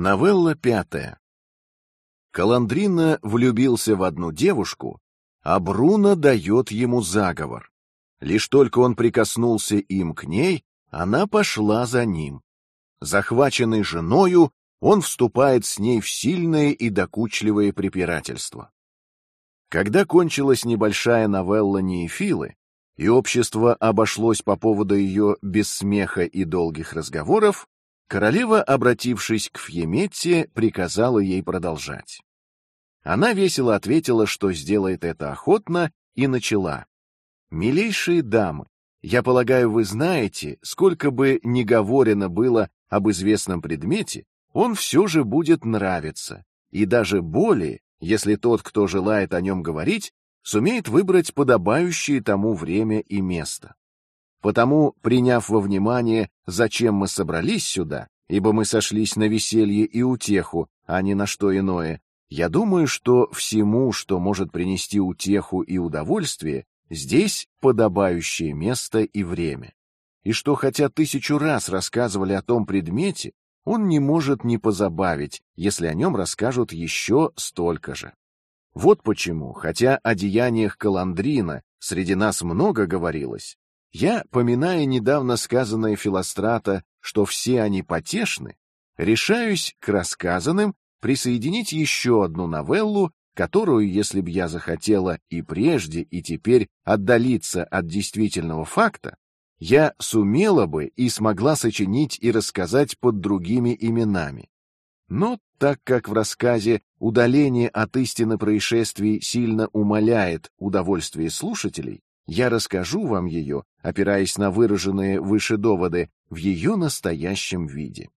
Новелла пятая. Каландрина влюбился в одну девушку, а Бруно дает ему заговор. Лишь только он прикоснулся им к ней, она пошла за ним. Захваченный женою, он вступает с ней в сильное и докучливое препирательство. Когда кончилась небольшая новелла Неефилы, и общество обошлось по поводу ее без смеха и долгих разговоров, королева, обратившись к Фьеметте, приказала ей продолжать. Она весело ответила, что сделает это охотно, и начала: "Милейшие дамы, я полагаю, вы знаете, сколько бы ни говорено было об известном предмете, он все же будет нравиться, и даже более, если тот, кто желает о нем говорить, сумеет выбрать подобающее тому время и место. Потому, приняв во внимание, зачем мы собрались сюда, ибо мы сошлись на веселье и утеху, а не на что иное, я думаю, что всему, что может принести утеху и удовольствие, здесь подобающее место и время, и что хотя тысячу раз рассказывали о том предмете, он не может не позабавить, если о нем расскажут еще столько же. Вот почему, хотя о деяниях Каландрина среди нас много говорилось, я, поминая недавно сказанное Филострата, что все они потешны, решаюсь к рассказанным присоединить еще одну новеллу, которую, если б я захотела и прежде, и теперь отдалиться от действительного факта, я сумела бы и смогла сочинить и рассказать под другими именами. Но так как в рассказе удаление от истины происшествий сильно умаляет удовольствие слушателей, я расскажу вам ее, опираясь на выраженные выше доводы, в ее настоящем виде.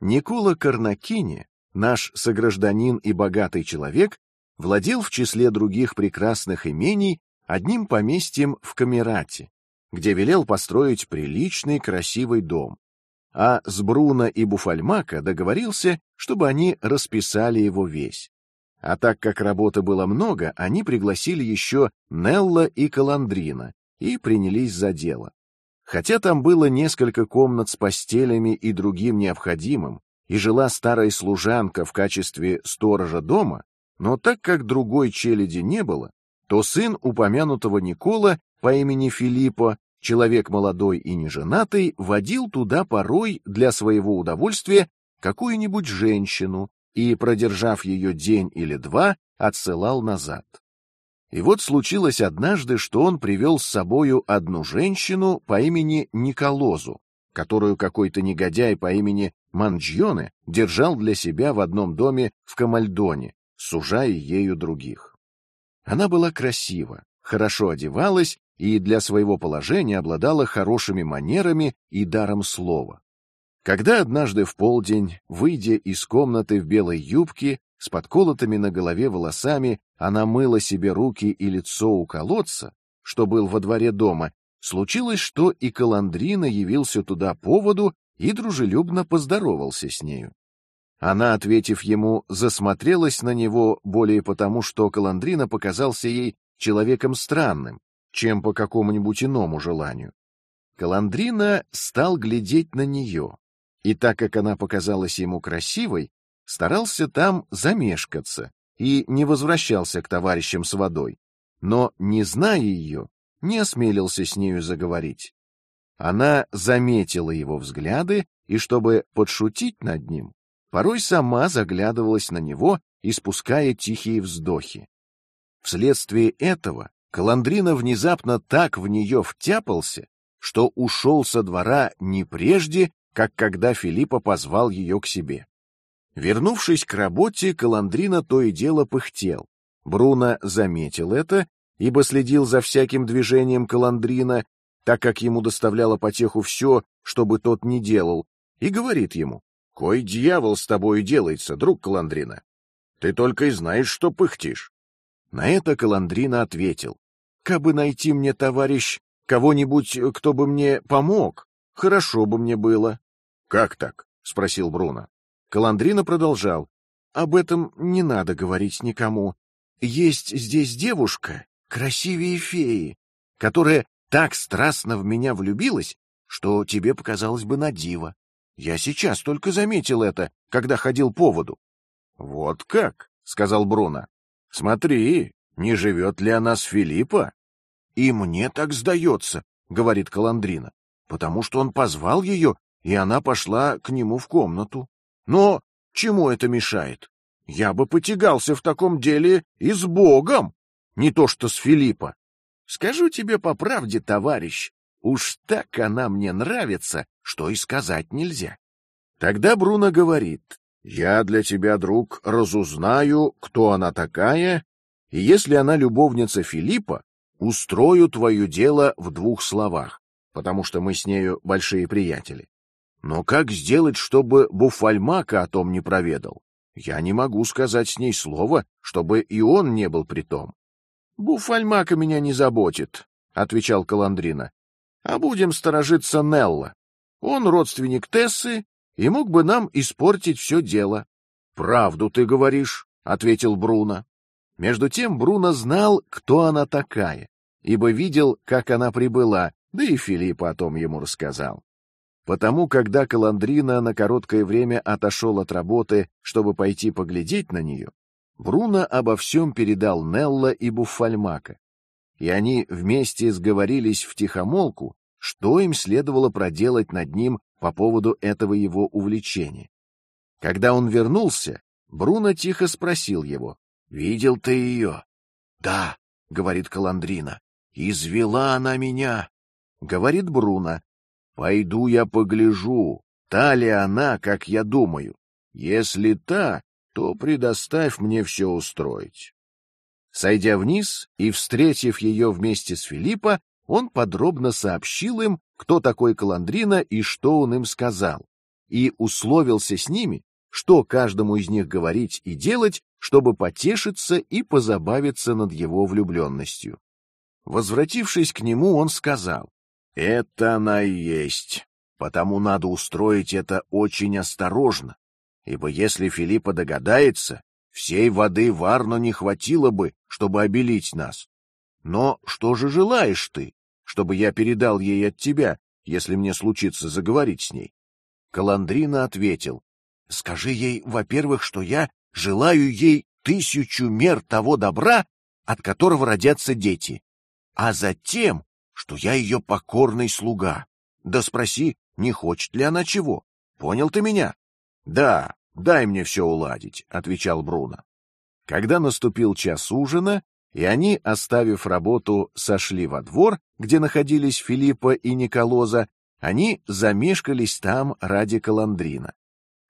Никола Карнакини, наш согражданин и богатый человек, владел в числе других прекрасных имений одним поместьем в Камерате, где велел построить приличный красивый дом, а с Бруно и Буфальмака договорился, чтобы они расписали его весь. А так как работы было много, они пригласили еще Нелла и Каландрина и принялись за дело. Хотя там было несколько комнат с постелями и другим необходимым, и жила старая служанка в качестве сторожа дома, но так как другой челяди не было, то сын упомянутого Никола по имени Филиппо, человек молодой и неженатый, водил туда порой для своего удовольствия какую-нибудь женщину и, продержав ее день или два, отсылал назад. И вот случилось однажды, что он привел с собою одну женщину по имени Николозу, которую какой-то негодяй по имени Манджионе держал для себя в одном доме в Камальдоне, сужая ею других. Она была красива, хорошо одевалась и для своего положения обладала хорошими манерами и даром слова. Когда однажды в полдень, выйдя из комнаты в белой юбке с подколотыми на голове волосами, она мыла себе руки и лицо у колодца, что был во дворе дома, случилось, что и Каландрина явился туда по воду и дружелюбно поздоровался с нею. Она, ответив ему, засмотрелась на него более потому, что Каландрина показался ей человеком странным, чем по какому-нибудь иному желанию. Каландрина стал глядеть на нее, и так как она показалась ему красивой, старался там замешкаться и не возвращался к товарищам с водой, но не зная ее, не осмелился с нею заговорить. Она заметила его взгляды и, чтобы подшутить над ним, порой сама заглядывалась на него, испуская тихие вздохи. Вследствие этого Каландрина внезапно так в нее втяпался, что ушел со двора не прежде, как когда Филиппа позвал ее к себе. Вернувшись к работе, Каландрина то и дело пыхтел. Бруно заметил это, ибо следил за всяким движением Каландрина, так как ему доставляло потеху все, что бы тот ни делал, и говорит ему: "Кой дьявол с тобой делается, друг Каландрина? Ты только и знаешь, что пыхтишь". На это Каландрина ответил: "Кабы найти мне товарищ кого-нибудь, кто бы мне помог, хорошо бы мне было". Как так? спросил Бруно. Каландрина продолжал: "Об этом не надо говорить никому. Есть здесь девушка, красивее феи, которая так страстно в меня влюбилась, что тебе показалось бы на диво. Я сейчас только заметил это, когда ходил по воду. Вот как, сказал Бруно. Смотри, не живет ли она с Филиппа? И мне так сдается, говорит Каландрина, потому что он позвал ее, и она пошла к нему в комнату. Но чему это мешает? Я бы потягался в таком деле и с Богом, не то что с Филиппа. Скажу тебе по правде, товарищ, уж так она мне нравится, что и сказать нельзя. Тогда Бруно говорит: я для тебя, друг, разузнаю, кто она такая, и если она любовница Филиппа, устрою твое дело в двух словах, потому что мы с нею большие приятели. Но как сделать, чтобы Буфальмака о том не проведал? Я не могу сказать с ней слова, чтобы и он не был при том. Буфальмака меня не заботит, отвечал Каландрина. А будем сторожиться Нелла. Он родственник Тессы и мог бы нам испортить все дело. Правду ты говоришь, ответил Бруно. Между тем Бруно знал, кто она такая, ибо видел, как она прибыла, да и Филипп о том ему рассказал. Потому, когда Каландрина на короткое время отошел от работы, чтобы пойти поглядеть на нее, Бруно обо всем передал Нелла и Буффальмака, и они вместе сговорились в тихомолку, что им следовало проделать над ним по поводу этого его увлечения. Когда он вернулся, Бруно тихо спросил его: "Видел ты ее?" "Да", говорит Каландрина. "Извела она меня", говорит Бруно. Пойду я погляжу, та ли она, как я думаю. Если та, то предоставь мне все устроить. Сойдя вниз и встретив ее вместе с Филиппа, он подробно сообщил им, кто такой Каландрина и что он им сказал, и условился с ними, что каждому из них говорить и делать, чтобы потешиться и позабавиться над его влюбленностью. Возвратившись к нему, он сказал: это она и есть. Потому надо устроить это очень осторожно, ибо если Филиппа догадается, всей воды Варно не хватило бы, чтобы обелить нас. Но что же желаешь ты, чтобы я передал ей от тебя, если мне случится заговорить с ней? Каландрина ответил: скажи ей, во-первых, что я желаю ей тысячу мер того добра, от которого родятся дети, а затем что я ее покорный слуга. Да спроси, не хочет ли она чего? Понял ты меня? Да, дай мне все уладить, отвечал Бруно. Когда наступил час ужина, и они, оставив работу, сошли во двор, где находились Филиппа и Николоза, они замешкались там ради Каландрина.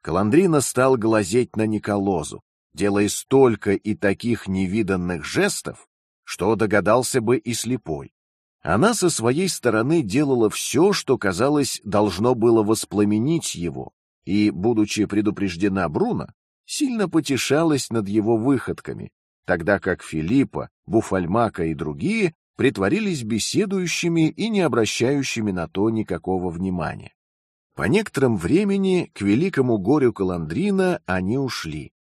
Каландрина стал глазеть на Николозу, делая столько и таких невиданных жестов, что догадался бы и слепой. Она со своей стороны делала все, что казалось должно было воспламенить его, и, будучи предупреждена Бруно, сильно потешалась над его выходками, тогда как Филиппа, Буфальмака и другие притворились беседующими и не обращающими на то никакого внимания. По некоторым времени к великому горю Каландрина они ушли.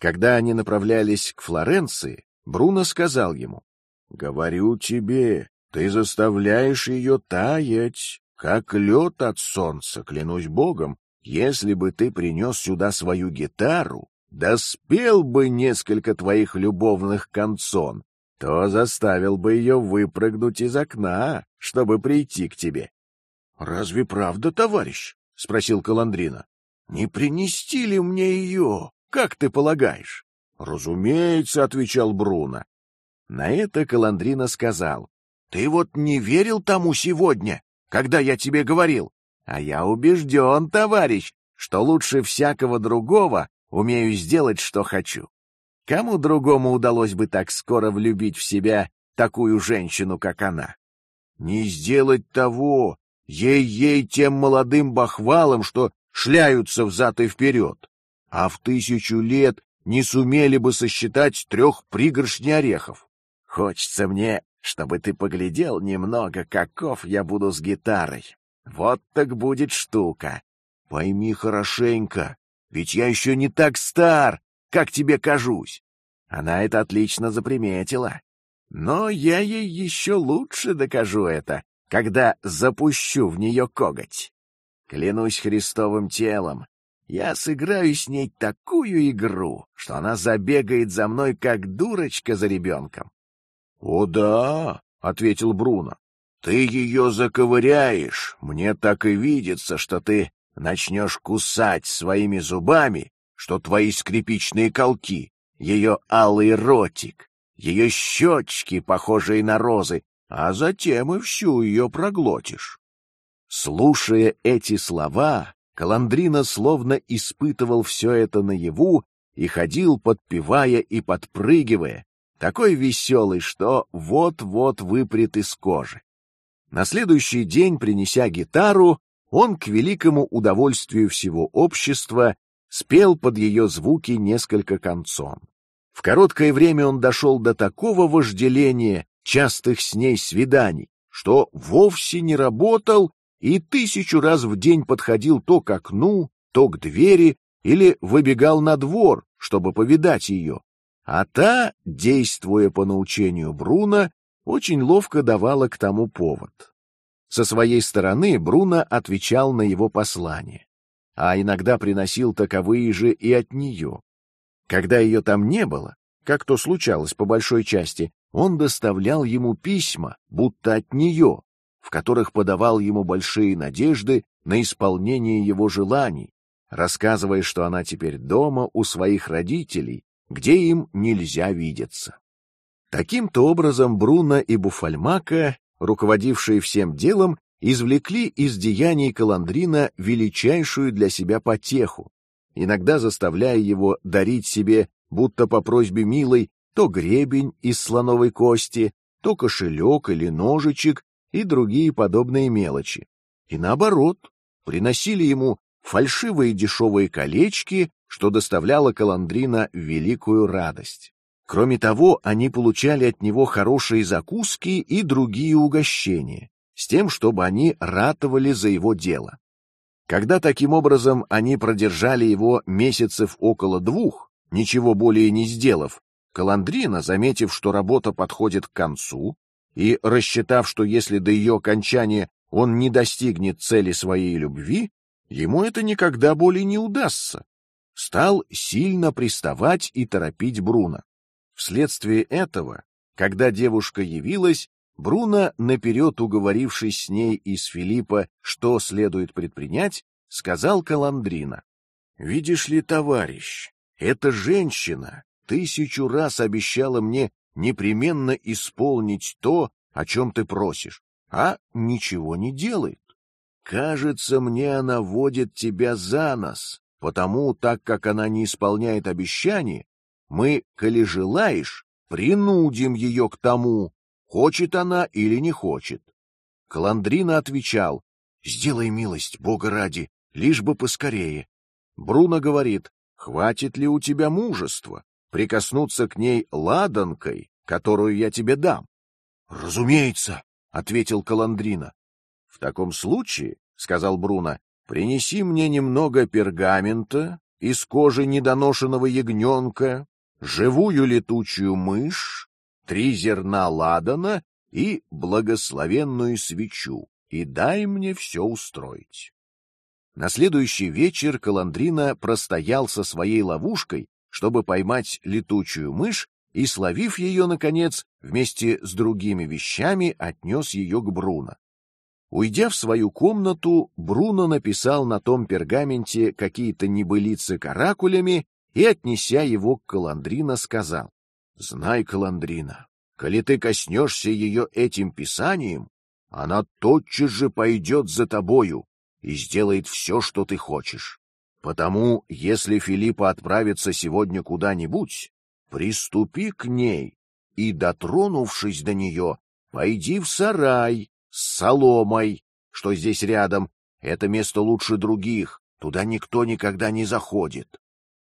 Когда они направлялись к Флоренции, Бруно сказал ему: "Говорю тебе, ты заставляешь ее таять, как лед от солнца, клянусь богом. Если бы ты принес сюда свою гитару, да спел бы несколько твоих любовных канцон, то заставил бы ее выпрыгнуть из окна, чтобы прийти к тебе. Разве правда, товарищ? – спросил Каландрина. Не принести ли мне ее, как ты полагаешь? Разумеется, отвечал Бруно. На это Каландрина сказал: ты вот не верил тому сегодня, когда я тебе говорил, а я убежден, товарищ, что лучше всякого другого умею сделать, что хочу. Кому другому удалось бы так скоро влюбить в себя такую женщину, как она? Не сделать того, ей-ей тем молодым бахвалам, что шляются взад и вперед, а в тысячу лет не сумели бы сосчитать трех пригоршней орехов. Хочется мне чтобы ты поглядел немного, каков я буду с гитарой. Вот так будет штука. Пойми хорошенько, ведь я еще не так стар, как тебе кажусь. Она это отлично заприметила. Но я ей еще лучше докажу это, когда запущу в нее коготь. Клянусь Христовым телом, я сыграю с ней такую игру, что она забегает за мной, как дурочка за ребенком. — О да, — ответил Бруно, — ты ее заковыряешь. Мне так и видится, что ты начнешь кусать своими зубами, что твои скрипичные колки, ее алый ротик, ее щечки, похожие на розы, а затем и всю ее проглотишь. Слушая эти слова, Каландрина словно испытывал все это наяву и ходил, подпевая и подпрыгивая, такой веселый, что вот-вот выпрет из кожи. На следующий день, принеся гитару, он к великому удовольствию всего общества спел под ее звуки несколько концон. В короткое время он дошел до такого вожделения частых с ней свиданий, что вовсе не работал и тысячу раз в день подходил то к окну, то к двери или выбегал на двор, чтобы повидать ее. А та, действуя по научению Бруно, очень ловко давала к тому повод. Со своей стороны Бруно отвечал на его послание, а иногда приносил таковые же и от нее. Когда ее там не было, как то случалось по большой части, он доставлял ему письма, будто от нее, в которых подавал ему большие надежды на исполнение его желаний, рассказывая, что она теперь дома у своих родителей, где им нельзя видеться. Таким-то образом Бруно и Буфальмака, руководившие всем делом, извлекли из деяний Каландрина величайшую для себя потеху, иногда заставляя его дарить себе, будто по просьбе милой, то гребень из слоновой кости, то кошелек или ножичек и другие подобные мелочи. И наоборот, приносили ему фальшивые дешевые колечки, что доставляло Каландрина великую радость. Кроме того, они получали от него хорошие закуски и другие угощения, с тем, чтобы они ратовали за его дело. Когда таким образом они продержали его месяцев около двух, ничего более не сделав, Каландрина, заметив, что работа подходит к концу, и рассчитав, что если до ее окончания он не достигнет цели своей любви, ему это никогда более не удастся, стал сильно приставать и торопить Бруно. Вследствие этого, когда девушка явилась, Бруно, наперед уговорившись с ней и с Филиппа, что следует предпринять, сказал Каландрина: "Видишь ли, товарищ, эта женщина тысячу раз обещала мне непременно исполнить то, о чем ты просишь, а ничего не делает. Кажется, мне она водит тебя за нос, потому так как она не исполняет обещания, мы, коли желаешь, принудим ее к тому, хочет она или не хочет. Каландрина отвечал: "Сделай милость, Бога ради, лишь бы поскорее". Бруно говорит: "Хватит ли у тебя мужества прикоснуться к ней ладанкой, которую я тебе дам. Разумеется, ответил Каландрина. В таком случае, сказал Бруно, принеси мне немного пергамента из кожи недоношенного ягненка, живую летучую мышь, три зерна ладана и благословенную свечу, и дай мне все устроить. На следующий вечер Каландрина простоял со своей ловушкой, чтобы поймать летучую мышь и, словив ее, наконец, вместе с другими вещами, отнес ее к Бруно. Уйдя в свою комнату, Бруно написал на том пергаменте какие-то небылицы каракулями и, отнеся его к Каландрина, сказал: "Знай, Каландрина, коли ты коснешься ее этим писанием, она тотчас же пойдет за тобою и сделает все, что ты хочешь. Потому, если Филиппа отправится сегодня куда-нибудь, приступи к ней и, дотронувшись до нее, пойди в сарай с соломой, что здесь рядом. Это место лучше других, туда никто никогда не заходит.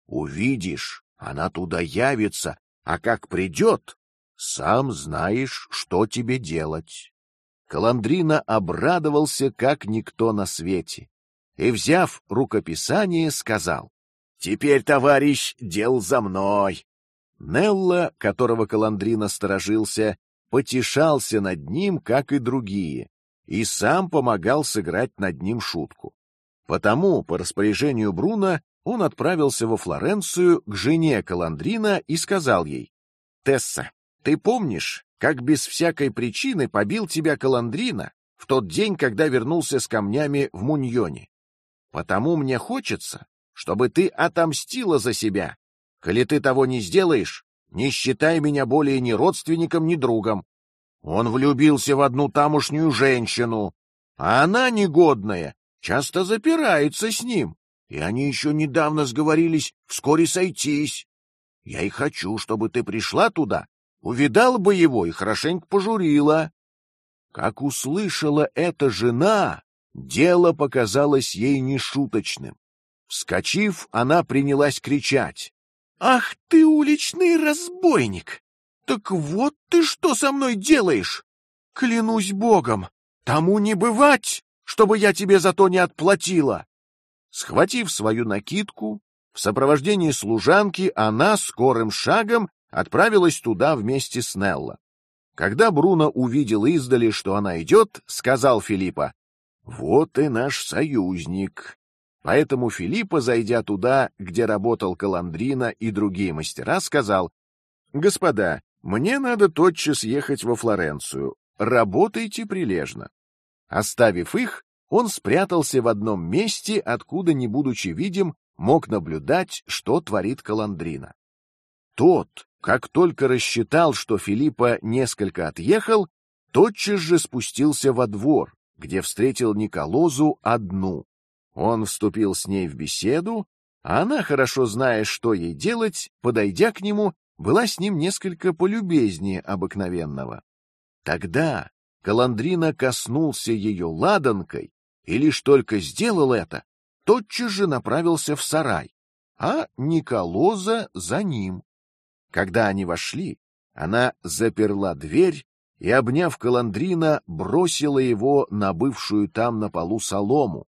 Увидишь, она туда явится, а как придет, сам знаешь, что тебе делать. Каландрина обрадовался, как никто на свете, и, взяв рукописание, сказал: "Теперь, товарищ, дел за мной. Нелла, которого Каландрина сторожился, потешался над ним, как и другие, и сам помогал сыграть над ним шутку. Потому, по распоряжению Бруно, он отправился во Флоренцию к жене Каландрина и сказал ей: "Тесса, ты помнишь, как без всякой причины побил тебя Каландрина в тот день, когда вернулся с камнями в Муньоне? Потому мне хочется, чтобы ты отомстила за себя. Коли ты того не сделаешь, не считай меня более ни родственником, ни другом. Он влюбился в одну тамошнюю женщину, а она негодная, часто запирается с ним, и они еще недавно сговорились вскоре сойтись. Я и хочу, чтобы ты пришла туда, увидала бы его и хорошенько пожурила. Как услышала эта жена, дело показалось ей нешуточным. Вскочив, она принялась кричать: "Ах ты уличный разбойник! Так вот ты что со мной делаешь! Клянусь богом, тому не бывать, чтобы я тебе за то не отплатила. Схватив свою накидку, в сопровождении служанки она скорым шагом отправилась туда вместе с Нелло. Когда Бруно увидел издали, что она идет, сказал Филиппа: "Вот и наш союзник". Поэтому Филиппа, зайдя туда, где работал Каландрина и другие мастера, сказал: "Господа, мне надо тотчас ехать во Флоренцию. Работайте прилежно. Оставив их, он спрятался в одном месте, откуда, не будучи видим, мог наблюдать, что творит Каландрина. Тот, как только рассчитал, что Филиппа несколько отъехал, тотчас же спустился во двор, где встретил Николозу одну. Он вступил с ней в беседу, а она, хорошо зная, что ей делать, подойдя к нему, была с ним несколько полюбезнее обыкновенного. Тогда Каландрина коснулся ее ладанкой, и лишь только сделал это, тотчас же направился в сарай, а Николоза за ним. Когда они вошли, она заперла дверь и, обняв Каландрина, бросила его на бывшую там на полу солому,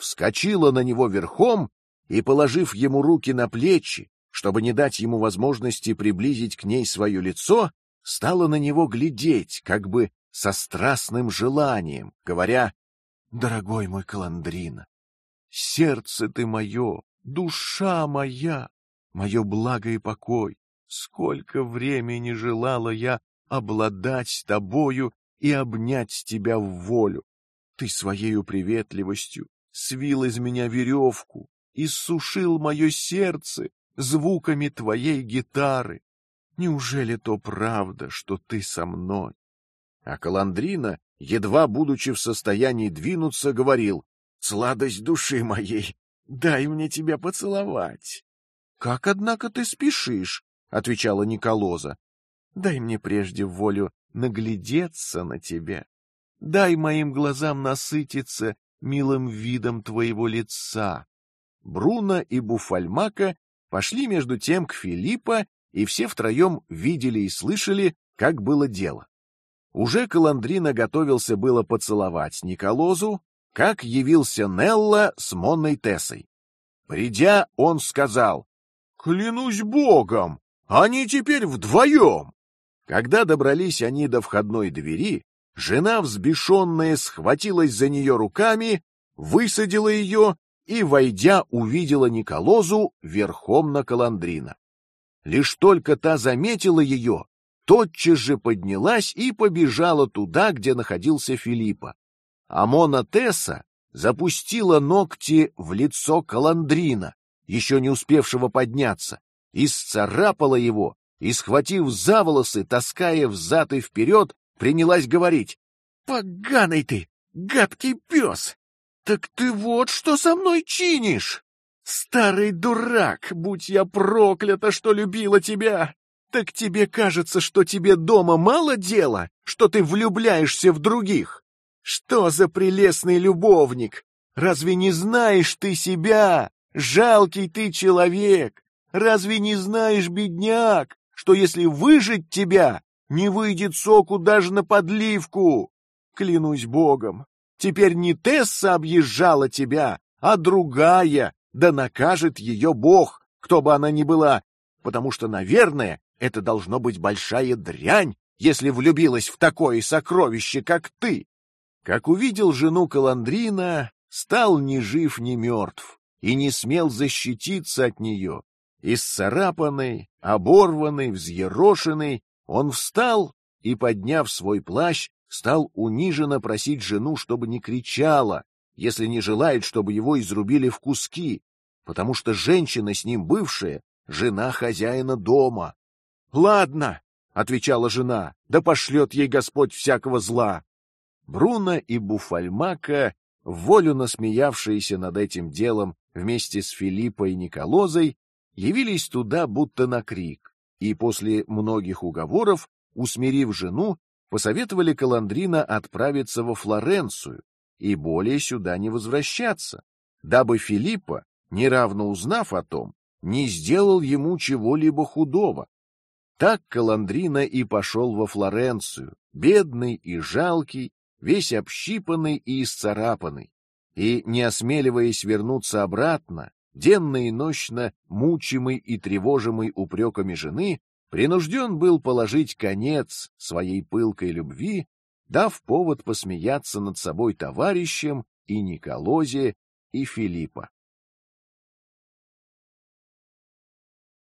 вскочила на него верхом и, положив ему руки на плечи, чтобы не дать ему возможности приблизить к ней свое лицо, стала на него глядеть, как бы со страстным желанием, говоря: "Дорогой мой Каландрина, сердце ты мое, душа моя, мое благо и покой, сколько времени желала я обладать тобою и обнять тебя в волю. Ты своею приветливостью свил из меня веревку и сушил мое сердце звуками твоей гитары. Неужели то правда, что ты со мной? А Каландрина, едва будучи в состоянии двинуться, говорил: "Сладость души моей, дай мне тебя поцеловать". Как однако ты спешишь? отвечала Николоза. Дай мне прежде волю наглядеться на тебя. Дай моим глазам насытиться милым видом твоего лица. Бруно и Буфальмака пошли между тем к Филиппа, и все втроем видели и слышали, как было дело. Уже Каландрина готовился было поцеловать Николозу, как явился Нелла с Монной Тессой. Придя, он сказал: "Клянусь Богом, они теперь вдвоем". Когда добрались они до входной двери, жена взбешенная схватилась за нее руками, высадила ее и, войдя, увидела Николозу верхом на Каландрина. Лишь только та заметила ее, тотчас же поднялась и побежала туда, где находился Филиппа. А Мона Тесса запустила ногти в лицо Каландрина, еще не успевшего подняться, и сцарапала его, и, схватив за волосы, таская взад и вперед, принялась говорить: "Поганый ты, гадкий пес! Так ты вот что со мной чинишь! Старый дурак, будь я проклята, что любила тебя! Так тебе кажется, что тебе дома мало дела, что ты влюбляешься в других? Что за прелестный любовник? Разве не знаешь ты себя? Жалкий ты человек! Разве не знаешь, бедняк, что если выжить тебя, не выйдет соку даже на подливку? Клянусь Богом, теперь не Тесса объезжала тебя, а другая, да накажет ее Бог, кто бы она ни была, потому что, наверное, это должно быть большая дрянь, если влюбилась в такое сокровище, как ты. Как увидел жену Каландрина, стал ни жив, ни мертв и не смел защититься от нее. Исцарапанный, оборванный, взъерошенный, он встал и, подняв свой плащ, стал униженно просить жену, чтобы не кричала, если не желает, чтобы его изрубили в куски, потому что женщина с ним бывшая жена хозяина дома. Ладно, отвечала жена, да пошлет ей Господь всякого зла. Бруно и Буфальмака, волю насмеявшиеся над этим делом вместе с Филиппой и Николозой, явились туда будто на крик, и после многих уговоров, усмирив жену, посоветовали Каландрина отправиться во Флоренцию и более сюда не возвращаться, дабы Филиппа, неравно узнав о том, не сделал ему чего-либо худого. Так Каландрина и пошел во Флоренцию, бедный и жалкий, весь общипанный и исцарапанный, и не осмеливаясь вернуться обратно, денно и нощно мучимый и тревожимый упреками жены, принужден был положить конец своей пылкой любви, дав повод посмеяться над собой товарищем и Николозе и Филиппа.